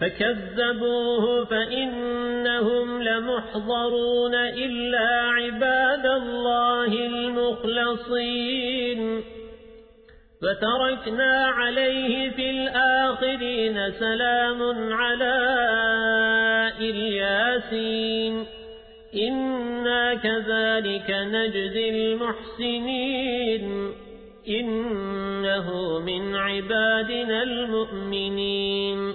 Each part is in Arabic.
فكذبوه فإنهم لمحضرون إلا عباد الله المخلصين. فتركنا عليه في الآخرين سلام على إلياسين. إنا كذلك نجزي المحسنين. إنه من عبادنا المؤمنين.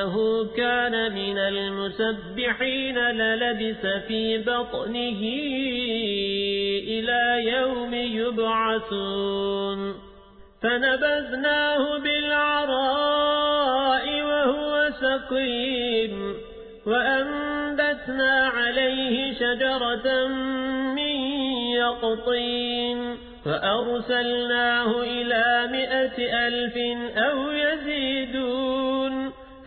أنه كان من المسبحين للبس في بطنه إلى يوم يبعثون. فنبذناه بالعراء وهو سقيم. وأنبتنا عليه شجرة من يقطين. فأرسلناه إلى مئة ألف أو يزيدون.